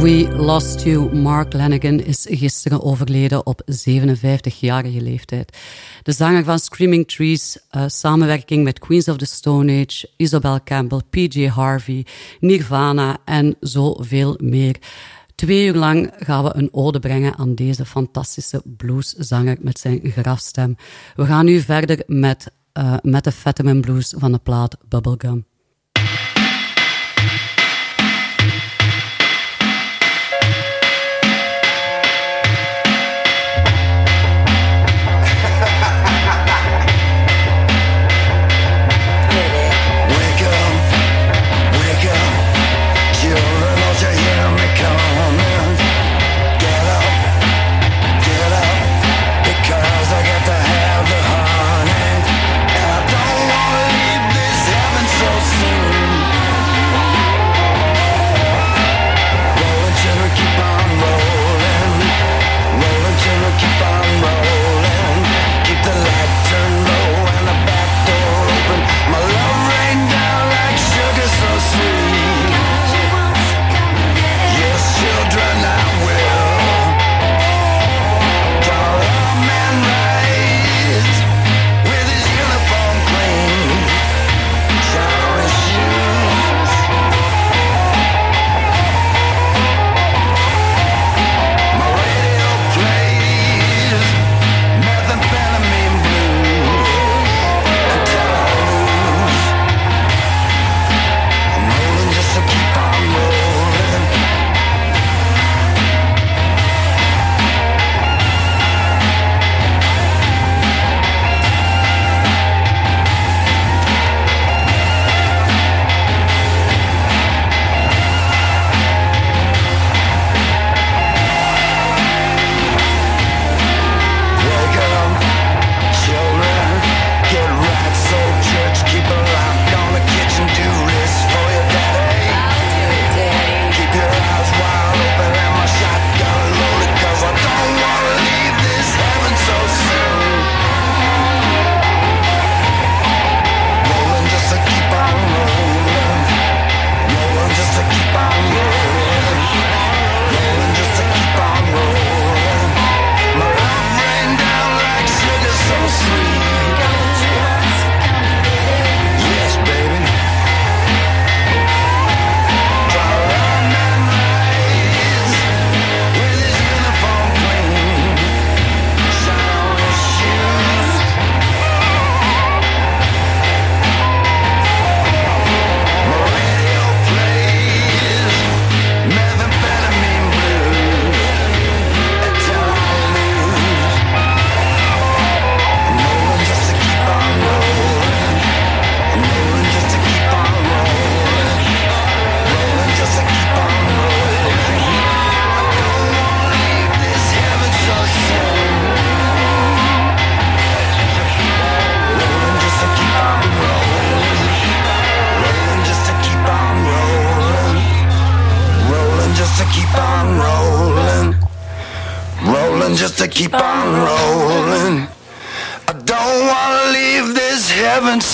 We Lost You, Mark Lanigan, is gisteren overleden op 57-jarige leeftijd. De zanger van Screaming Trees, uh, samenwerking met Queens of the Stone Age, Isabel Campbell, PJ Harvey, Nirvana en zoveel meer. Twee uur lang gaan we een ode brengen aan deze fantastische blueszanger met zijn grafstem. We gaan nu verder met, uh, met de Fetterman Blues van de plaat Bubblegum.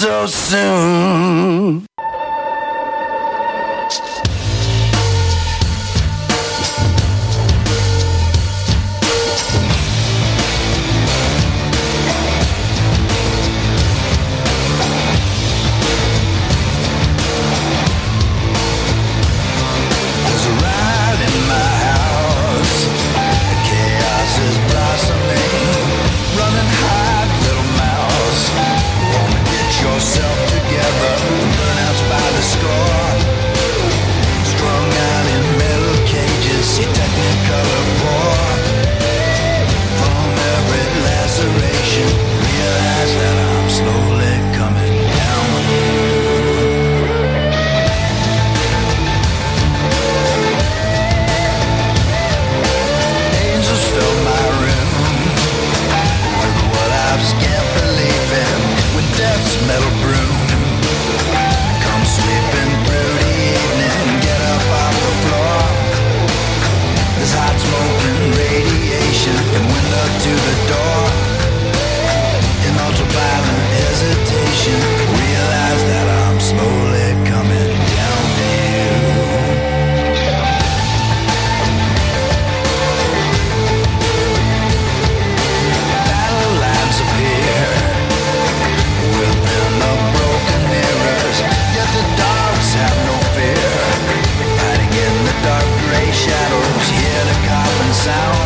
Yourself together. Burn out sound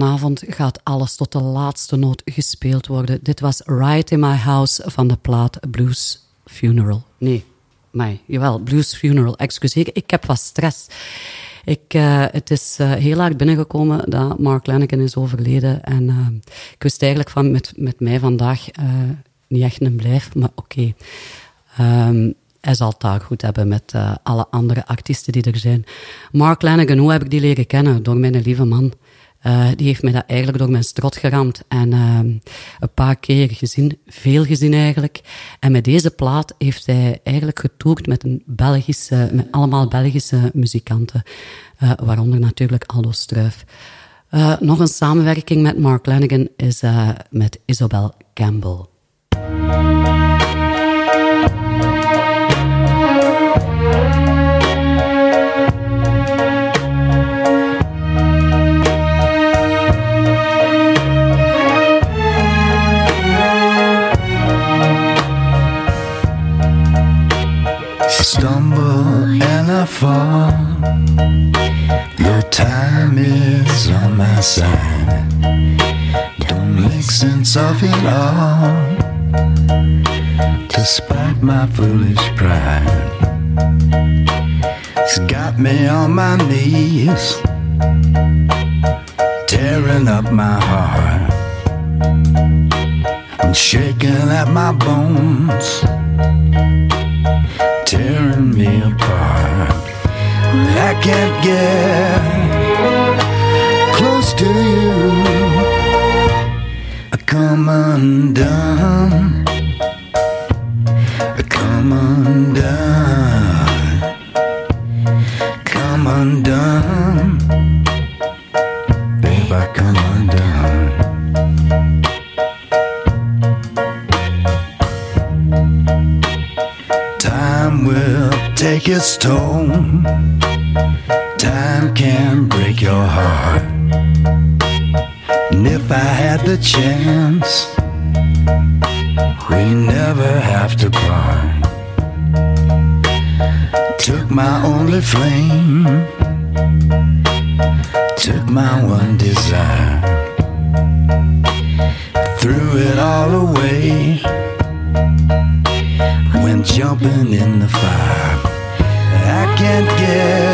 vanavond gaat alles tot de laatste noot gespeeld worden. Dit was Right in My House van de plaat Blues Funeral. Nee, mij, jawel, Blues Funeral, excuseer. Ik heb wat stress. Ik, uh, het is uh, heel hard binnengekomen dat Mark Lanigan is overleden. En uh, ik wist eigenlijk van met, met mij vandaag niet echt een blijf, maar oké. Um, hij zal het daar goed hebben met alle andere artiesten die er zijn. Mark Lanigan, hoe heb ik die leren kennen? Door mijn lieve man. Uh, die heeft mij dat eigenlijk door mijn strot geramd. En uh, een paar keer gezien, veel gezien eigenlijk. En met deze plaat heeft hij eigenlijk getoerd met, een Belgische, met allemaal Belgische muzikanten. Uh, waaronder natuurlijk Aldo Struif. nog een samenwerking met Mark Lanigan is met Isobel Campbell. Stumble and I fall. Your time is on my side. Don't make sense of it all. Despite my foolish pride, it's got me on my knees, tearing up my heart. I'm shaking at my bones tearing me apart. I can't get close to you. I come undone. Take its toll. Time can break your heart. And if I had the chance, we never have to part. Took my only flame, took my one desire, threw it all away when jumping in the fire. Can't get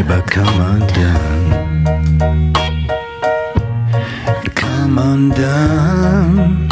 I come undone. Come undone.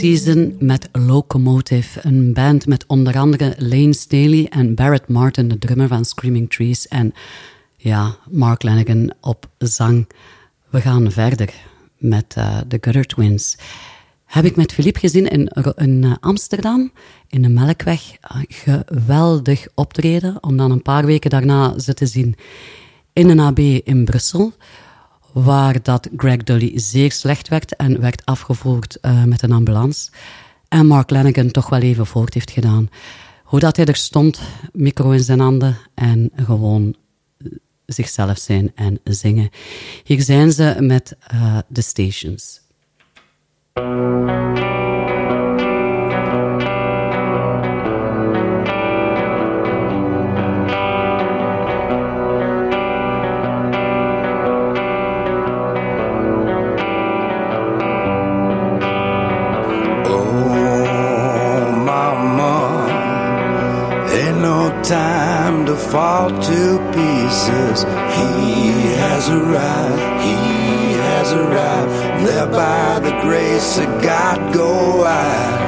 Season met Locomotive. Een band met onder andere Lane Staley en Barrett Martin, de drummer van Screaming Trees. En ja, Mark Lanigan op zang. We gaan verder met uh, de Gutter Twins. Heb ik met Philippe gezien in, in uh, Amsterdam, in de Melkweg. Geweldig optreden, om dan een paar weken daarna ze te zien in een AB in Brussel waar dat Greg Dully zeer slecht werd en werd afgevoerd uh, met een ambulance. En Mark Lanigan toch wel even voort heeft gedaan. Hoe dat hij er stond, micro in zijn handen en gewoon zichzelf zijn en zingen. Hier zijn ze met uh, The Stations. Fall to pieces. He has arrived, he has arrived. There by the grace of God go I.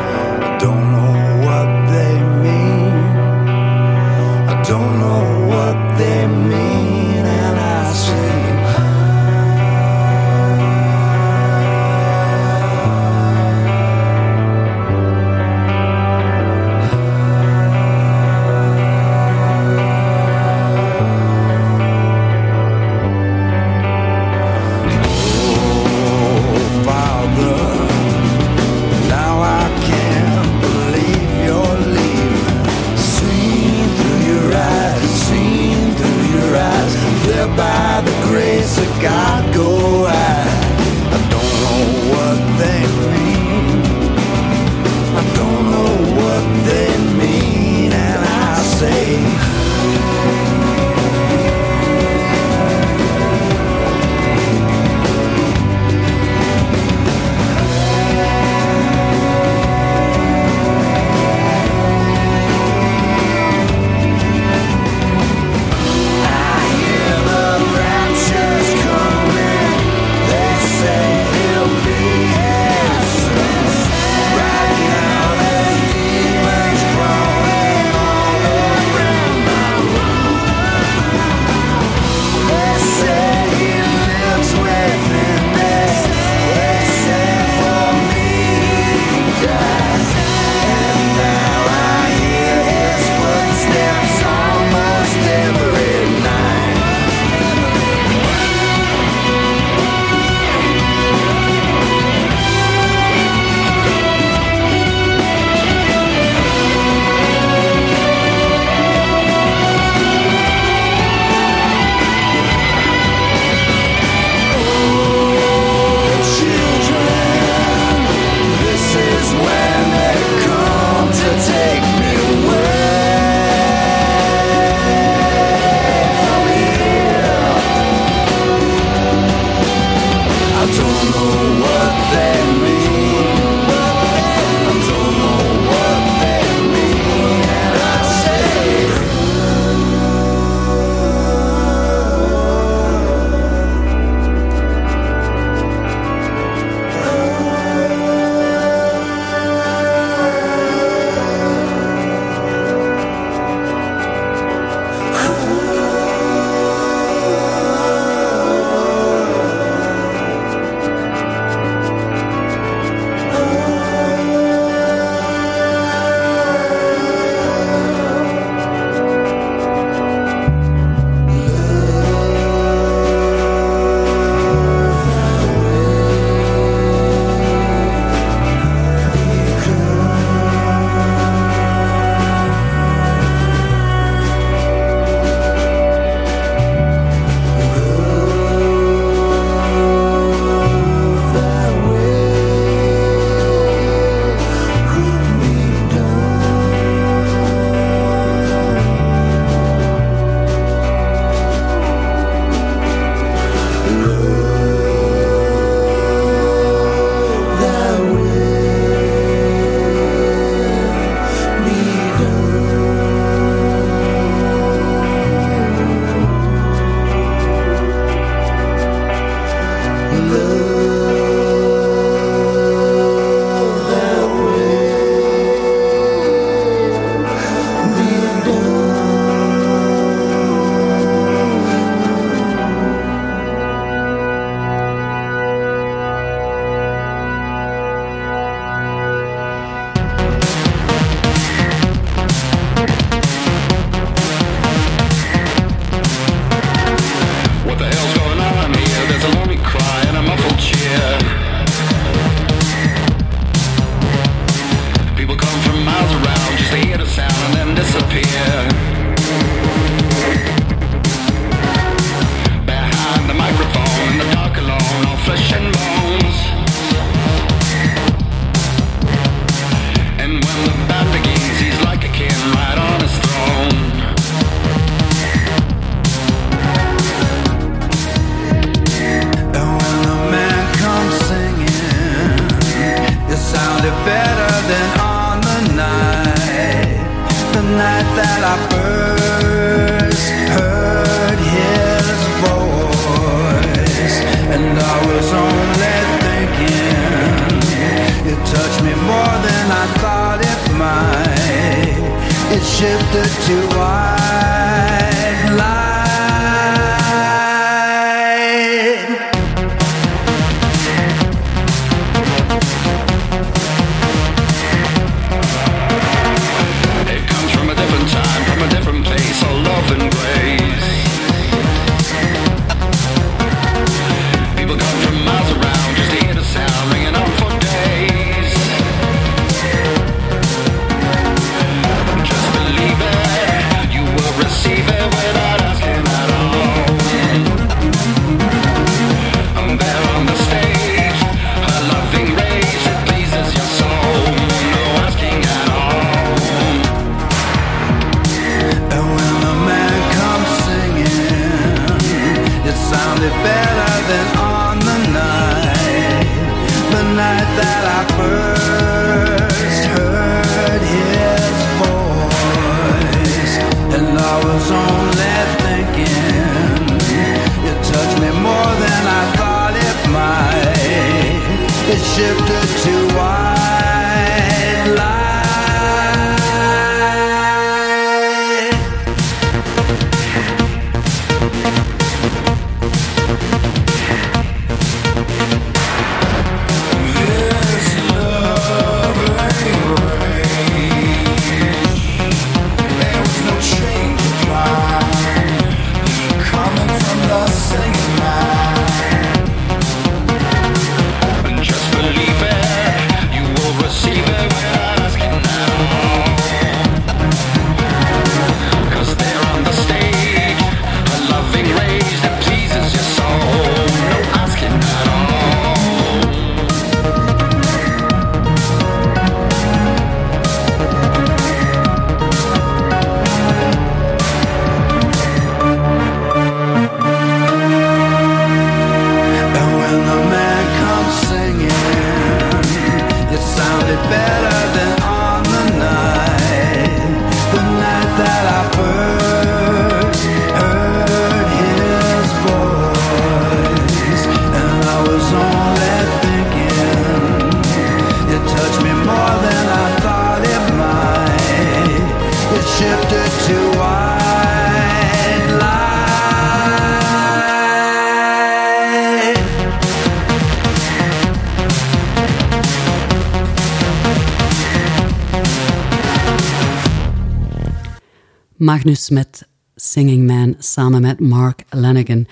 Magnus met Singing Man samen met Mark Lanigan.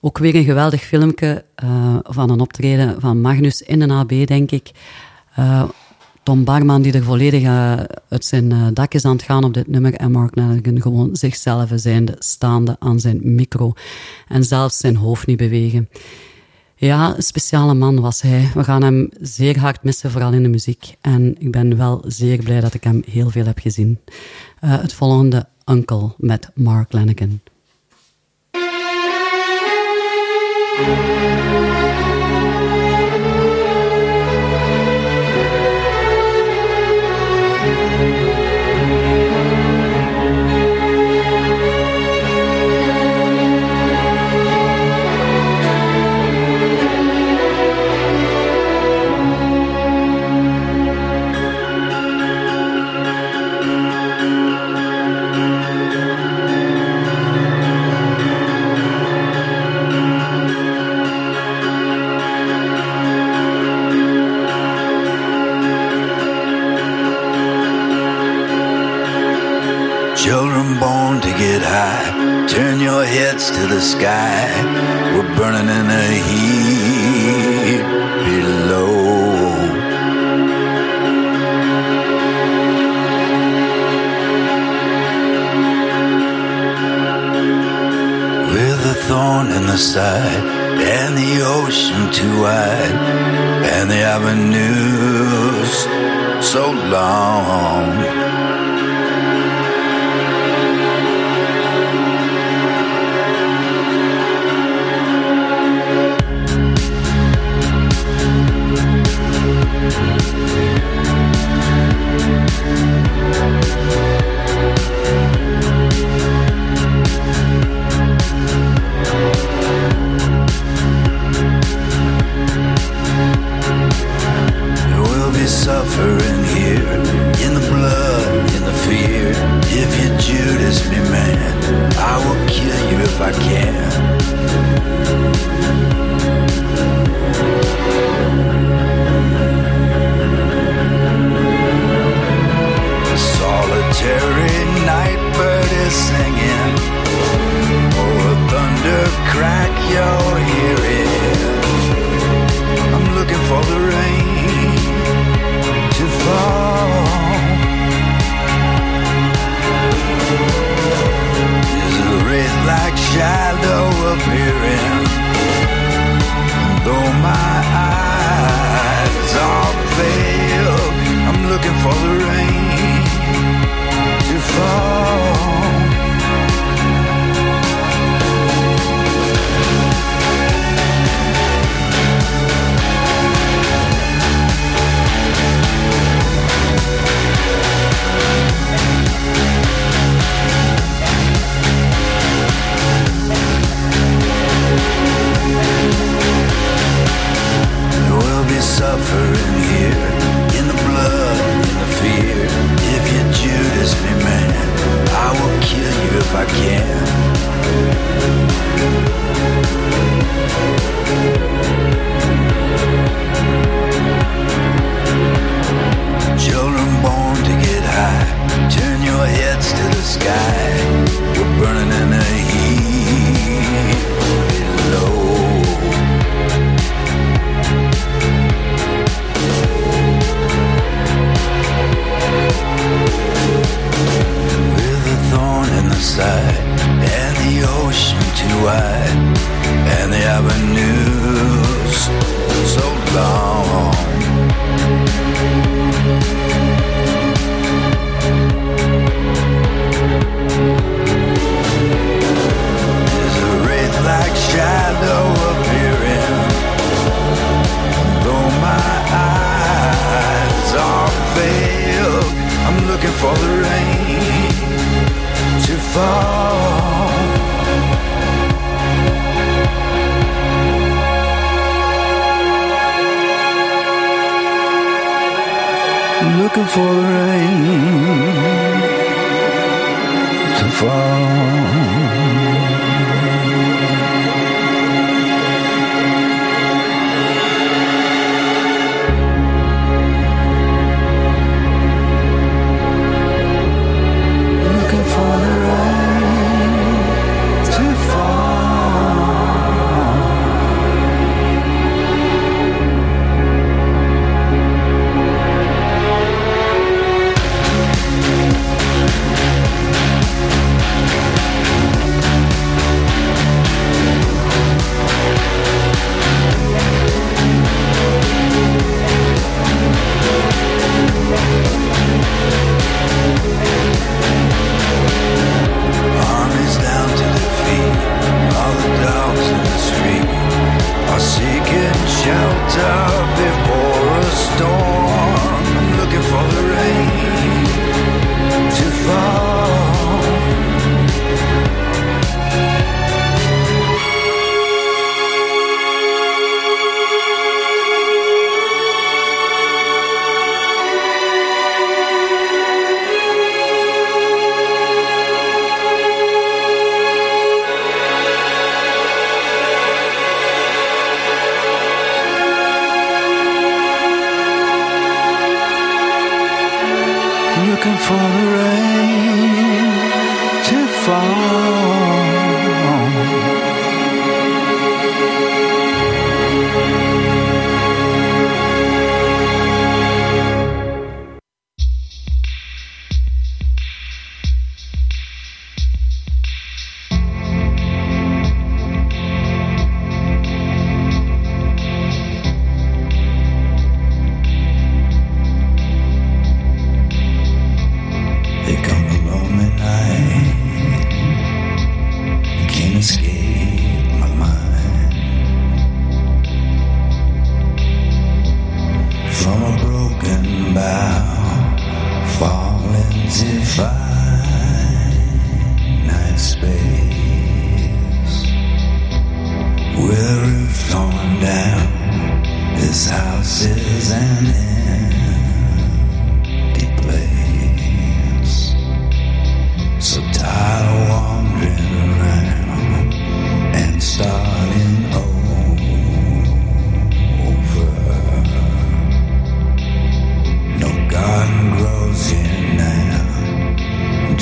Ook weer een geweldig filmpje uh, van een optreden van Magnus in de AB, denk ik. Uh, Tom Barman die er volledig uh, uit zijn dak is aan het gaan op dit nummer. En Mark Lanigan gewoon zichzelf zijnde, staande aan zijn micro. En zelfs zijn hoofd niet bewegen. Ja, een speciale man was hij. We gaan hem zeer hard missen, vooral in de muziek. En ik ben wel zeer blij dat ik hem heel veel heb gezien. Uh, het volgende Uncle met Mark Lanigan. Turn your heads to the sky. We're burning in the heat below. With a thorn in the side, and the ocean too wide, and the avenues so long.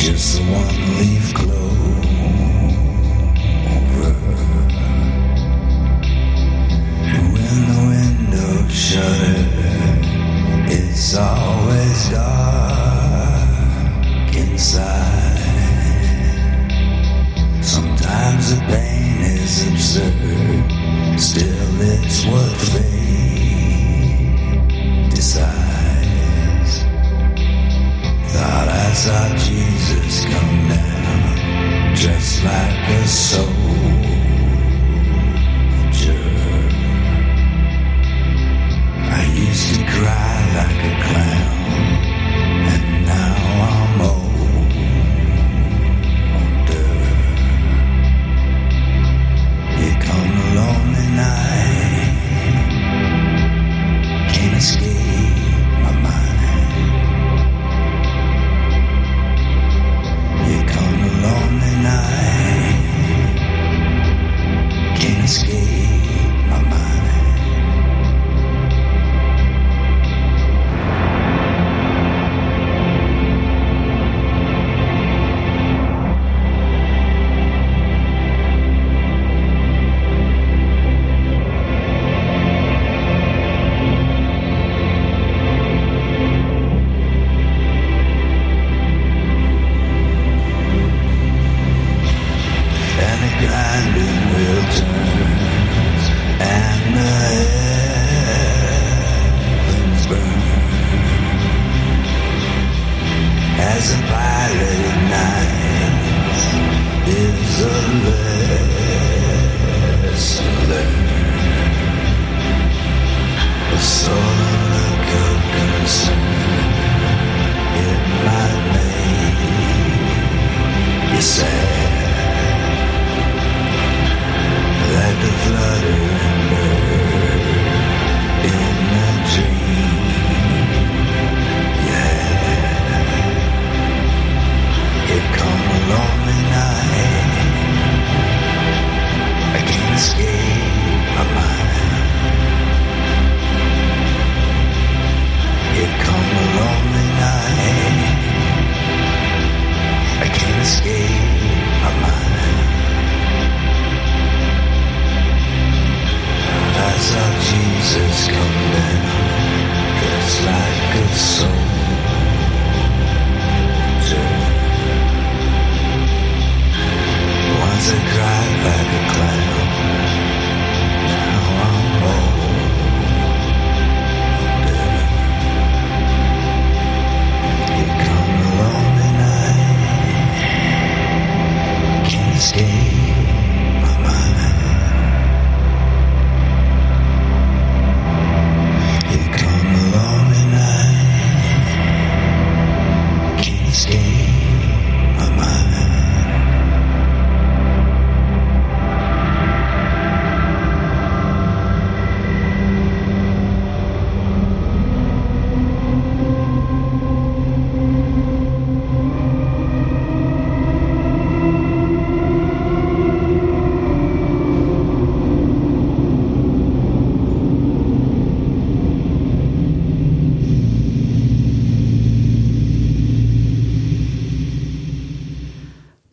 Just one leaf When the window It's always dark inside. Sometimes the pain is absurd Still it's worth it. That's our Jesus come down, just like a soldier. I used to cry like a clown.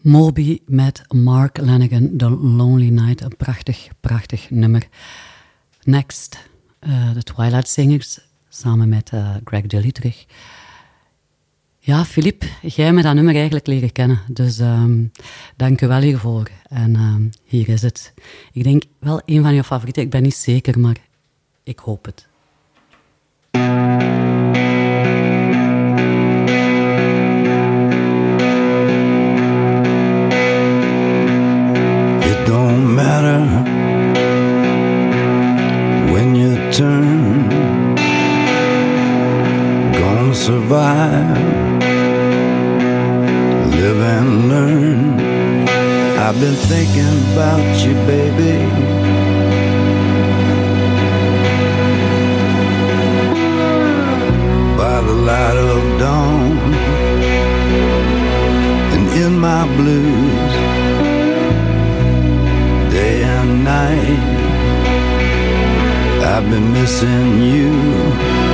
Moby met Mark Lanigan, The Lonely Night. Een prachtig, prachtig nummer. Next, uh, The Twilight Singers, samen met uh, Greg Dilly terug. Ja, Filip, jij hebt me dat nummer eigenlijk leren kennen. Dus um, dank u wel hiervoor. En um, hier is het. Ik denk wel een van je favorieten. Ik ben niet zeker, maar ik hoop het. Survive live and learn. I've been thinking about you, baby. By the light of dawn and in my blues, day and night. I've been missing you.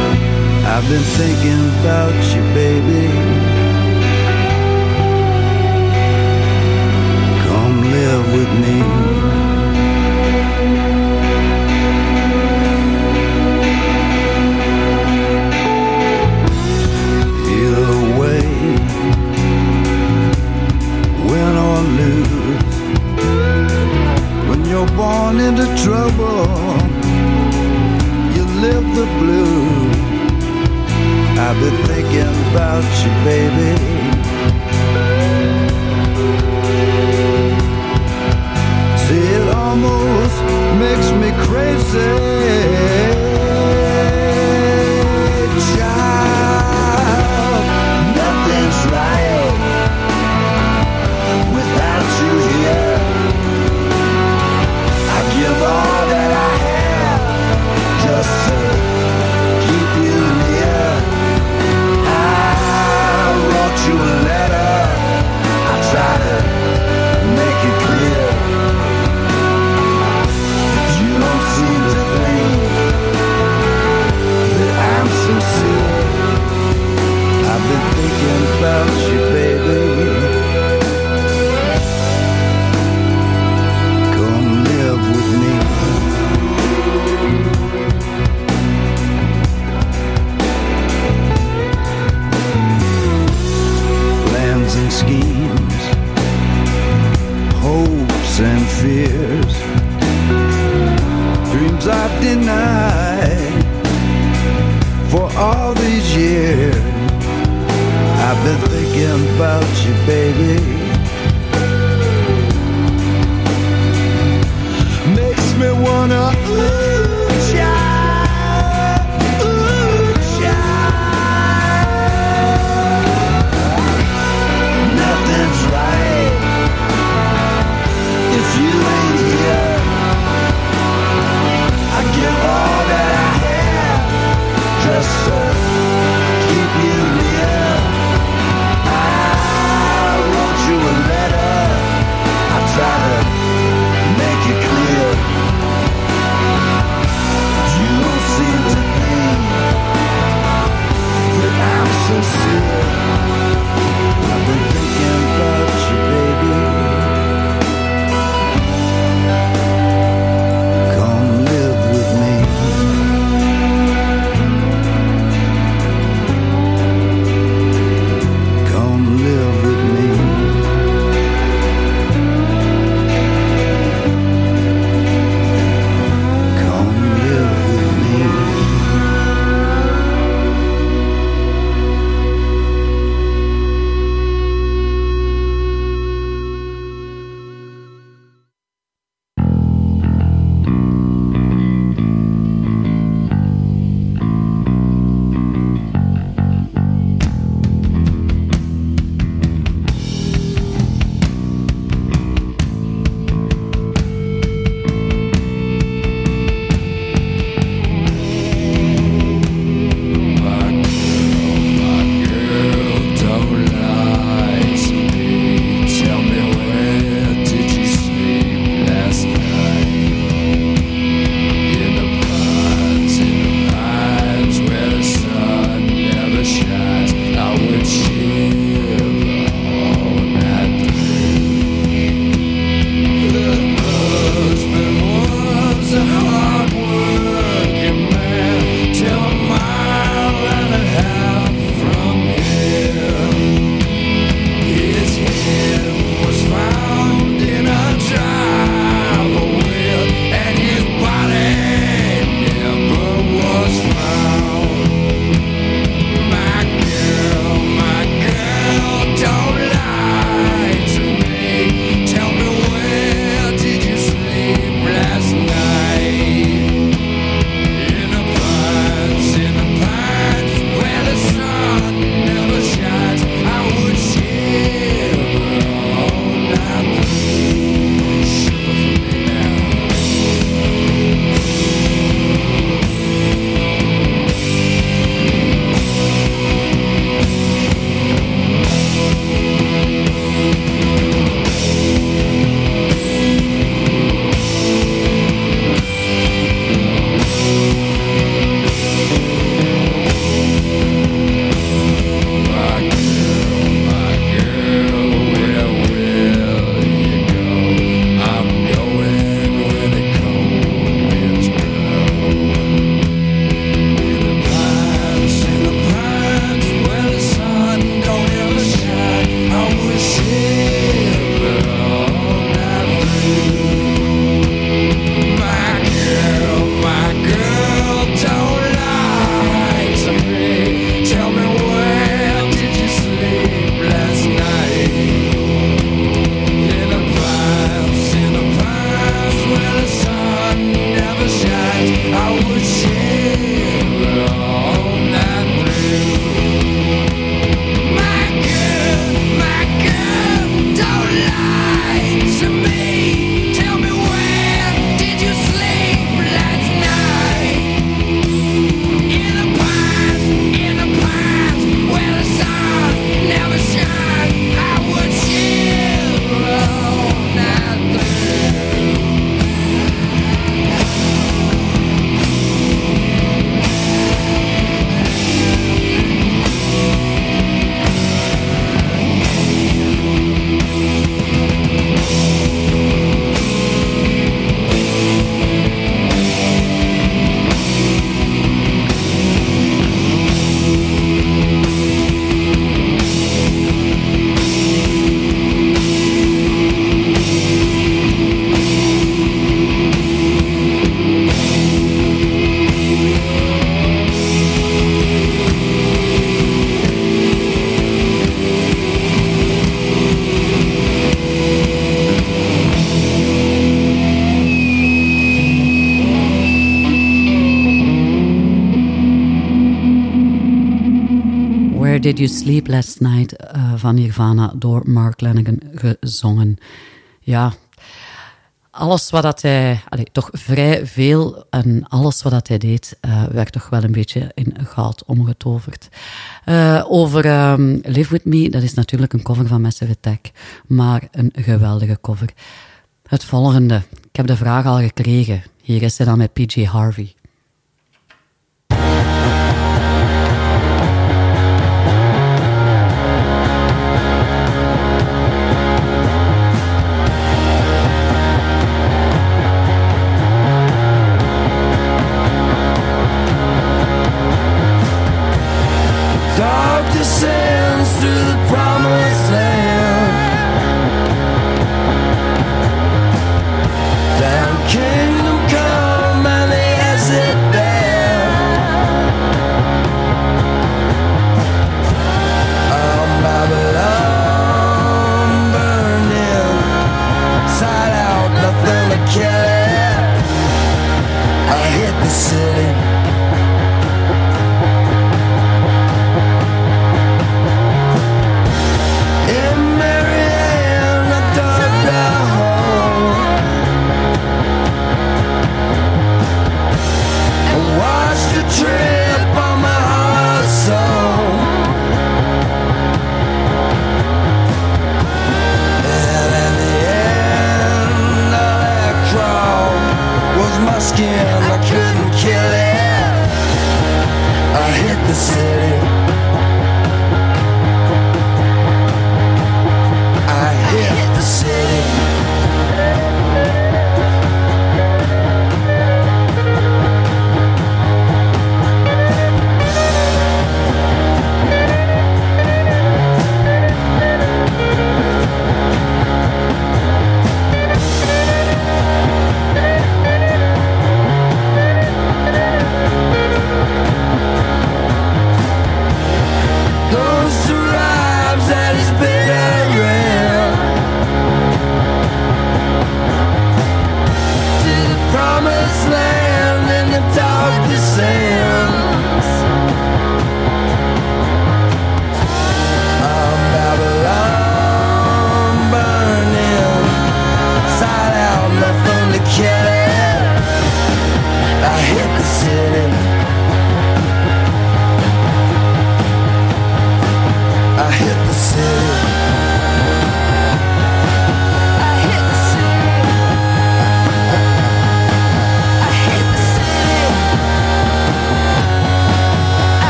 I've been thinking about you, baby. Come live with me. Either way, win or lose, when you're born into trouble, you live the blues. I've been thinking about you, baby. It almost makes me crazy. I've for all these years. I've been thinking about you, baby. Makes me wanna You Sleep Last Night uh, van Nirvana door Mark Lanigan gezongen. Ja, alles wat dat hij, toch vrij veel en alles wat dat hij deed, uh, werd toch wel een beetje in goud omgetoverd. Uh, over um, Live With Me, dat is natuurlijk een cover van Massive Attack, maar een geweldige cover. Het volgende, ik heb de vraag al gekregen. Hier is hij dan met PJ Harvey. city.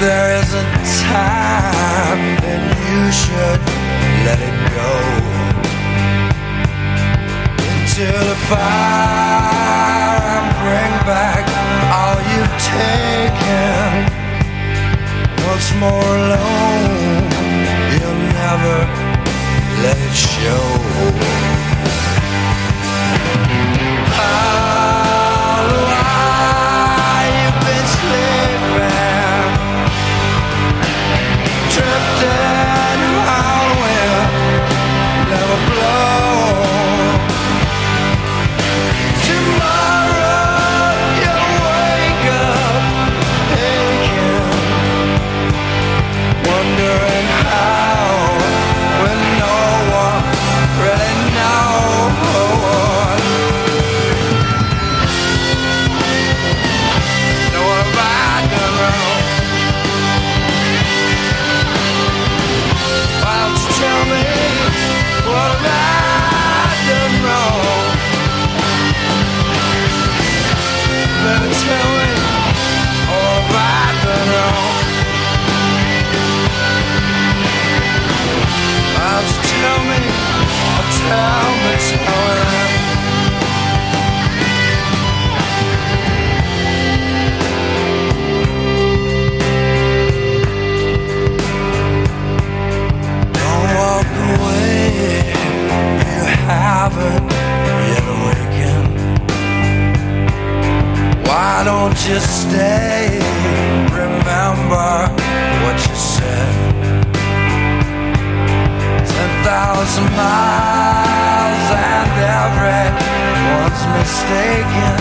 there is a time then you should let it go. Until the fire and bring back all you've taken. Once more alone, you'll never let it show. haven't yet awakened. Why don't you stay? Remember what you said. Ten thousand miles and everyone's mistaken.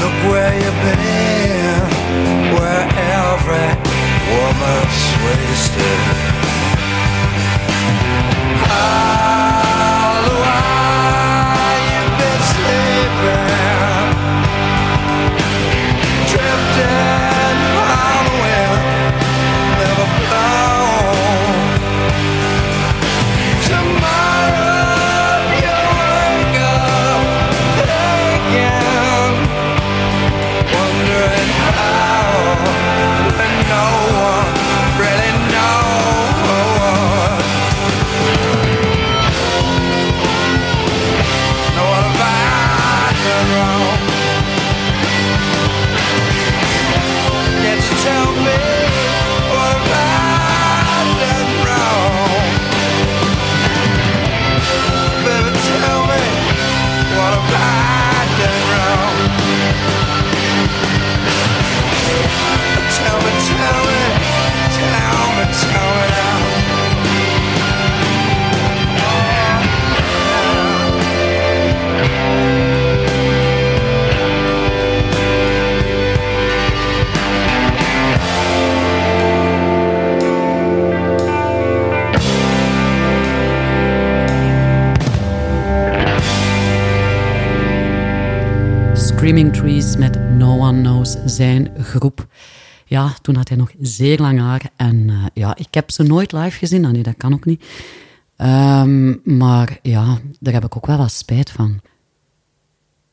Look where you've been, where every woman's wasted. Ah. Screaming Trees met No One Knows, zijn groep. Ja, toen had hij nog zeer lang haar. En eh, ja, ik heb ze nooit live gezien. Ah, nee, dat kan ook niet. Ehm, maar ja, daar heb ik ook wel wat spijt van.